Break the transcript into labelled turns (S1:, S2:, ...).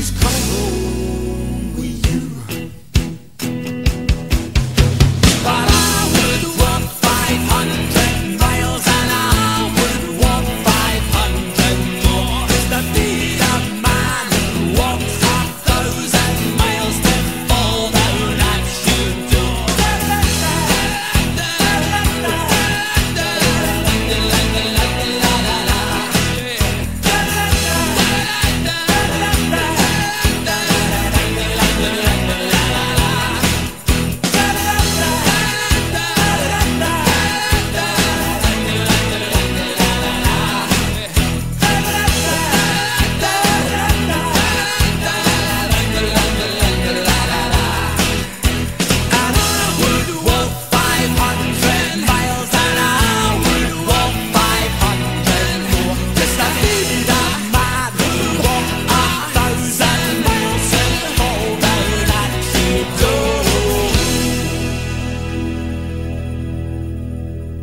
S1: who's coming home.